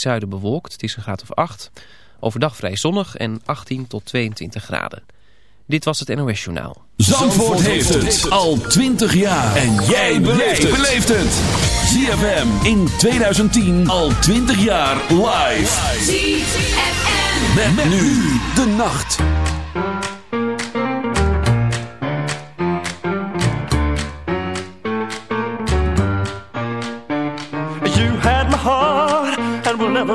zuiden bewolkt. Het is een graad of 8. Overdag vrij zonnig en 18 tot 22 graden. Dit was het NOS Journaal. Zandvoort, heeft, het. al 20 jaar. En jij beleeft het. ZFM in 2010 al 20 jaar live. ZFM. Met nu de nacht.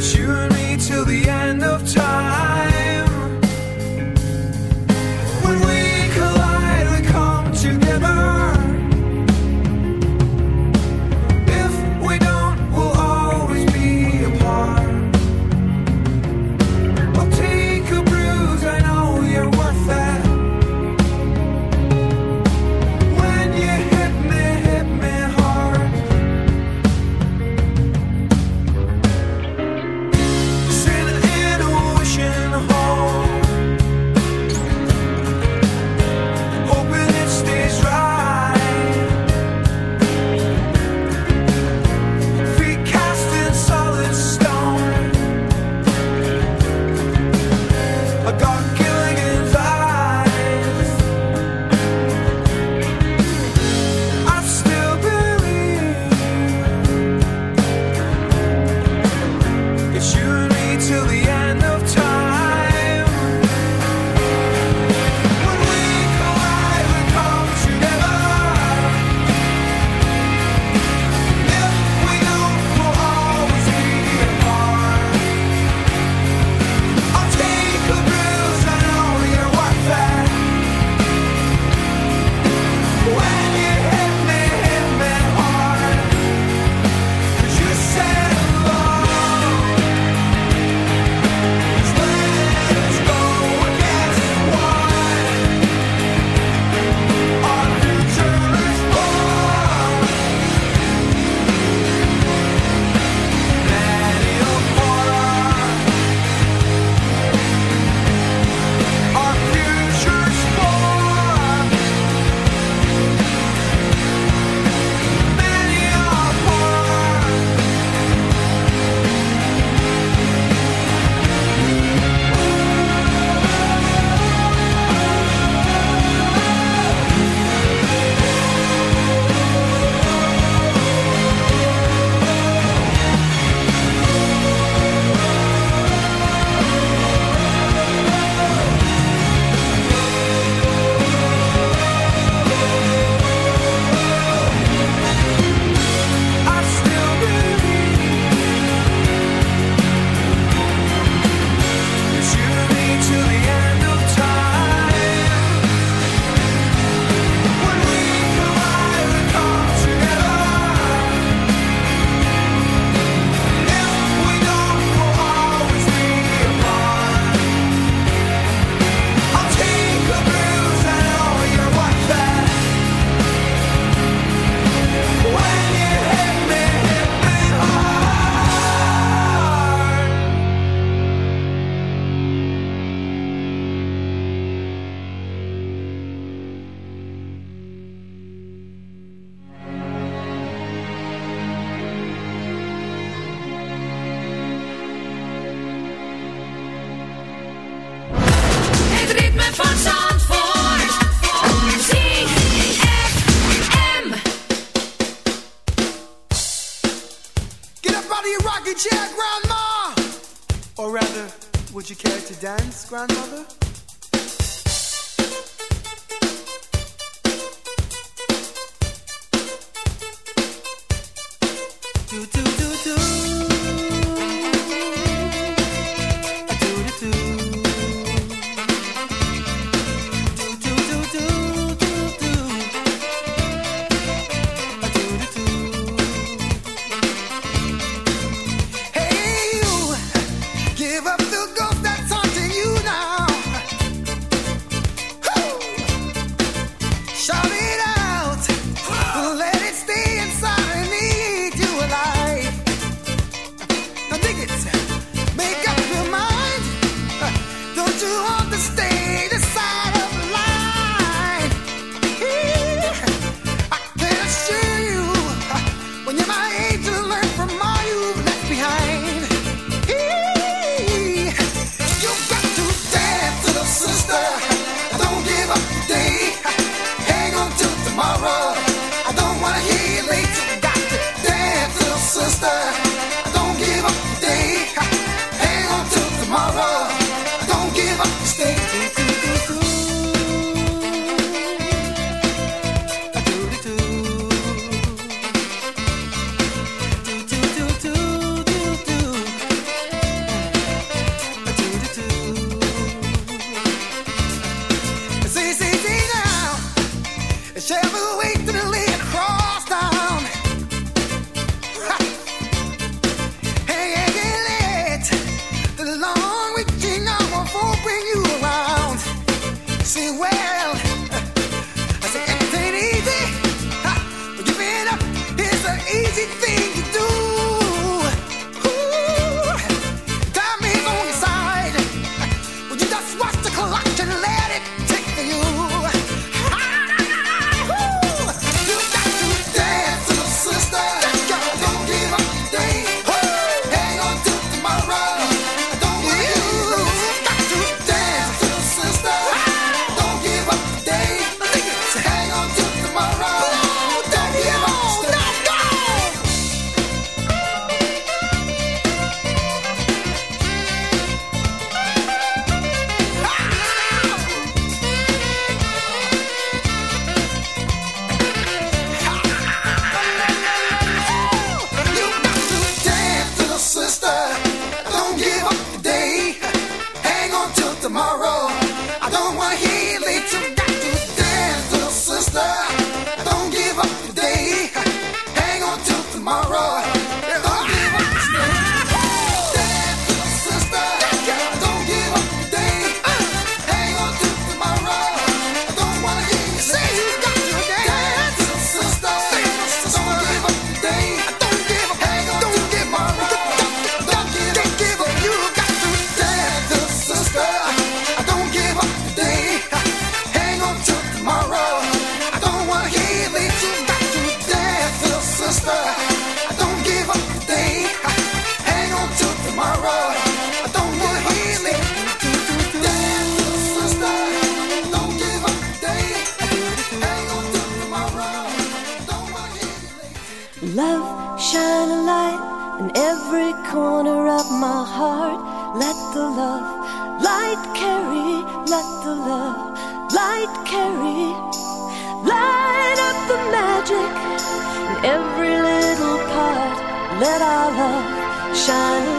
It's you and me till the end of time.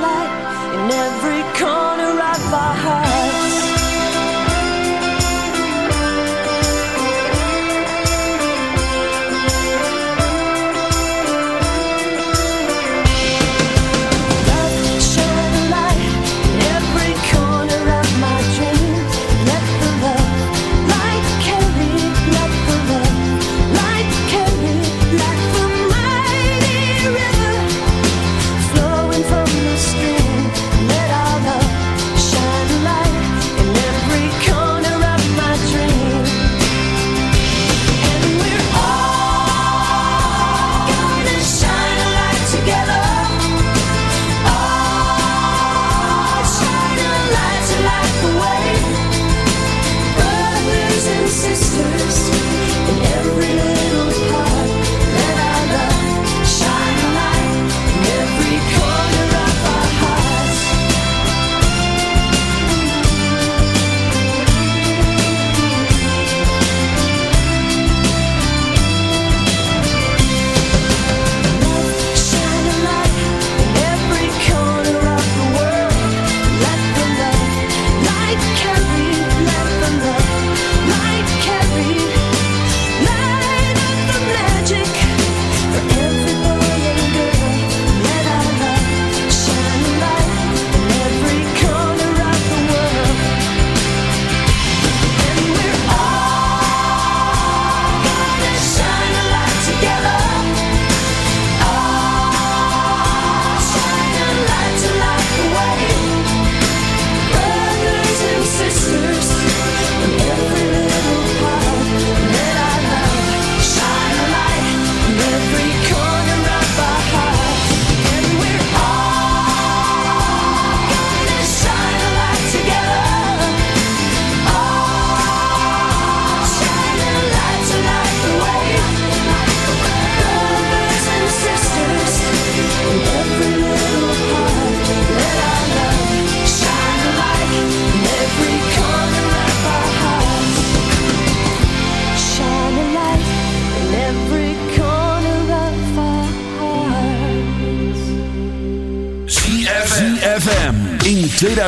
light in every corner of our heart.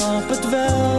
nog bedwelmd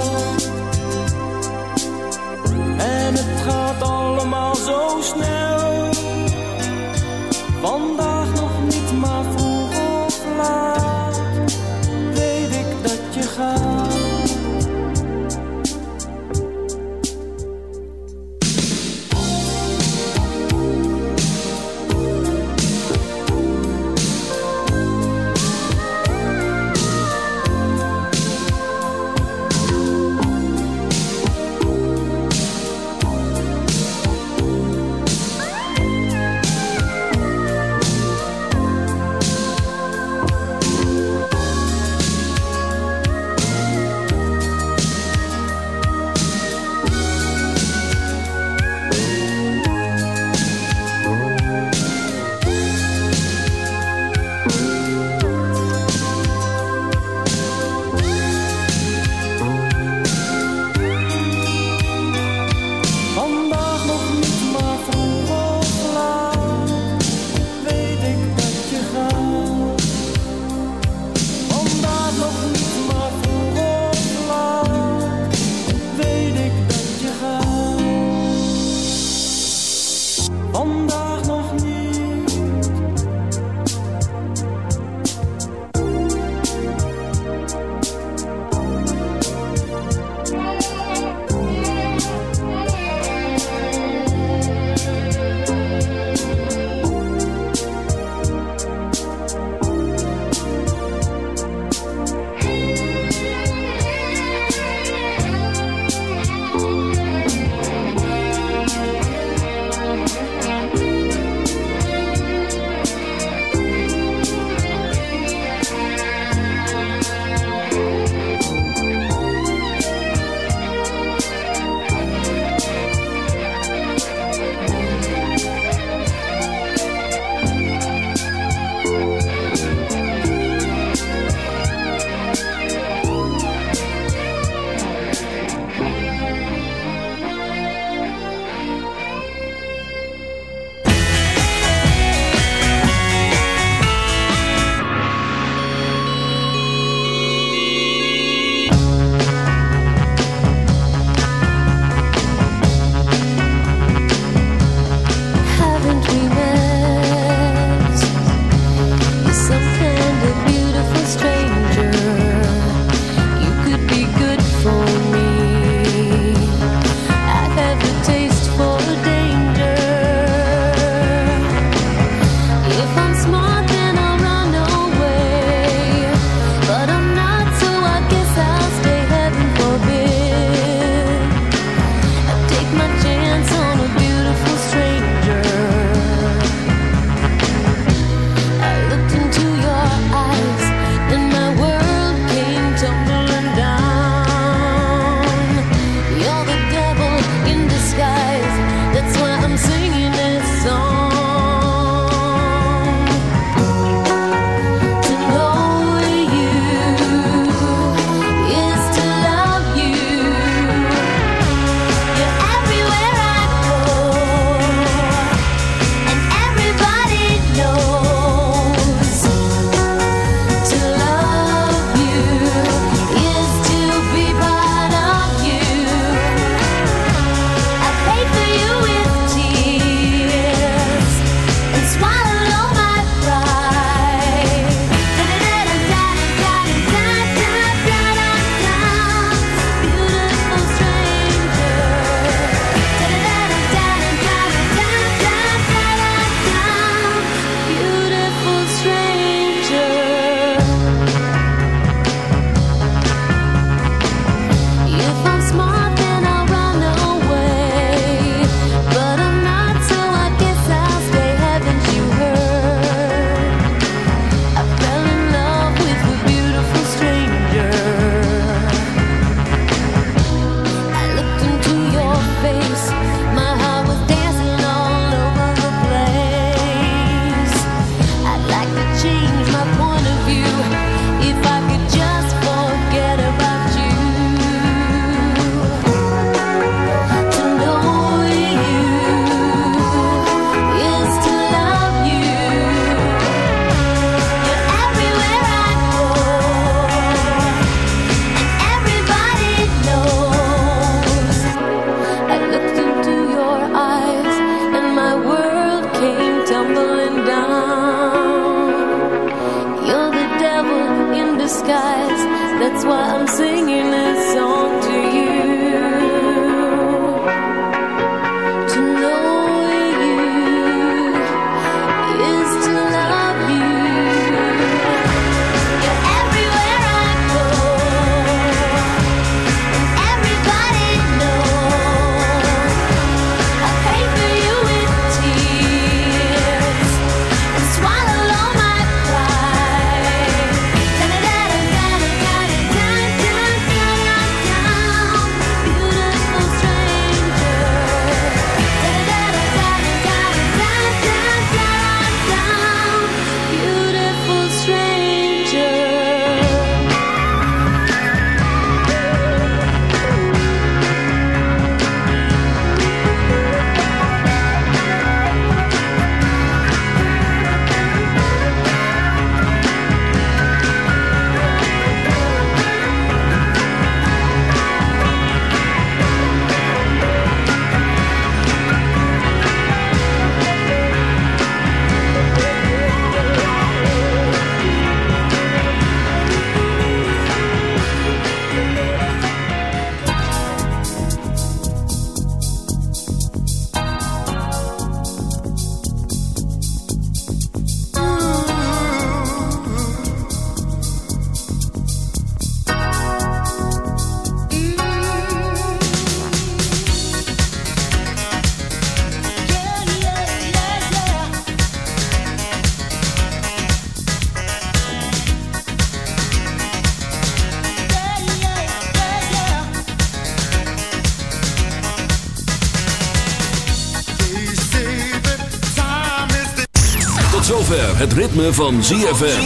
ritme van ZFM.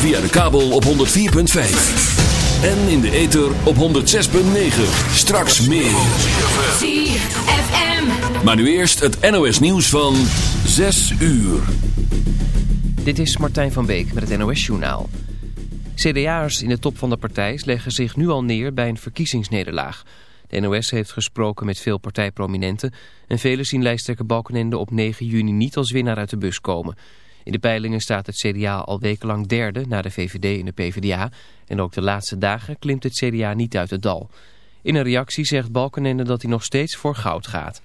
Via de kabel op 104.5. En in de ether op 106.9. Straks meer. ZFM. Maar nu eerst het NOS nieuws van 6 uur. Dit is Martijn van Beek met het NOS-journaal. CDA'ers in de top van de partij leggen zich nu al neer bij een verkiezingsnederlaag. De NOS heeft gesproken met veel partijprominenten... en velen zien lijsttrekker Balkenende op 9 juni niet als winnaar uit de bus komen. In de peilingen staat het CDA al wekenlang derde na de VVD en de PvdA... en ook de laatste dagen klimt het CDA niet uit het dal. In een reactie zegt Balkenende dat hij nog steeds voor goud gaat.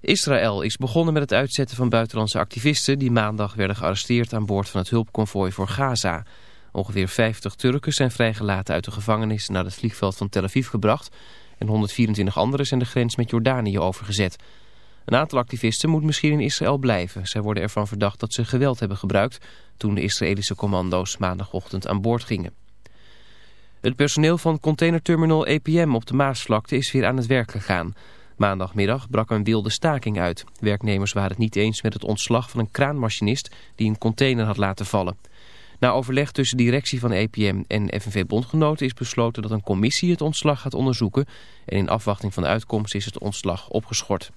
Israël is begonnen met het uitzetten van buitenlandse activisten... die maandag werden gearresteerd aan boord van het hulpconvooi voor Gaza... Ongeveer 50 Turken zijn vrijgelaten uit de gevangenis naar het vliegveld van Tel Aviv gebracht en 124 anderen zijn de grens met Jordanië overgezet. Een aantal activisten moet misschien in Israël blijven. Zij worden ervan verdacht dat ze geweld hebben gebruikt toen de Israëlische commando's maandagochtend aan boord gingen. Het personeel van containerterminal EPM op de Maasvlakte is weer aan het werk gegaan. Maandagmiddag brak een wilde staking uit. Werknemers waren het niet eens met het ontslag van een kraanmachinist die een container had laten vallen. Na overleg tussen de directie van EPM en FNV-bondgenoten is besloten dat een commissie het ontslag gaat onderzoeken en in afwachting van de uitkomst is het ontslag opgeschort.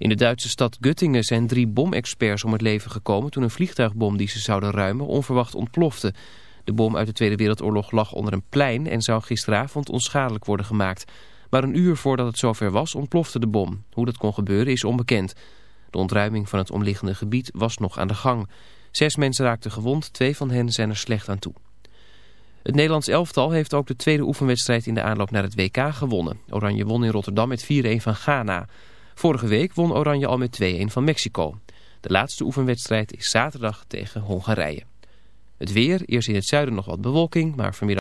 In de Duitse stad Göttingen zijn drie bomexperts om het leven gekomen toen een vliegtuigbom die ze zouden ruimen onverwacht ontplofte. De bom uit de Tweede Wereldoorlog lag onder een plein en zou gisteravond onschadelijk worden gemaakt. Maar een uur voordat het zover was ontplofte de bom. Hoe dat kon gebeuren is onbekend. De ontruiming van het omliggende gebied was nog aan de gang. Zes mensen raakten gewond, twee van hen zijn er slecht aan toe. Het Nederlands elftal heeft ook de tweede oefenwedstrijd in de aanloop naar het WK gewonnen. Oranje won in Rotterdam met 4-1 van Ghana. Vorige week won Oranje al met 2-1 van Mexico. De laatste oefenwedstrijd is zaterdag tegen Hongarije. Het weer, eerst in het zuiden nog wat bewolking, maar vanmiddag...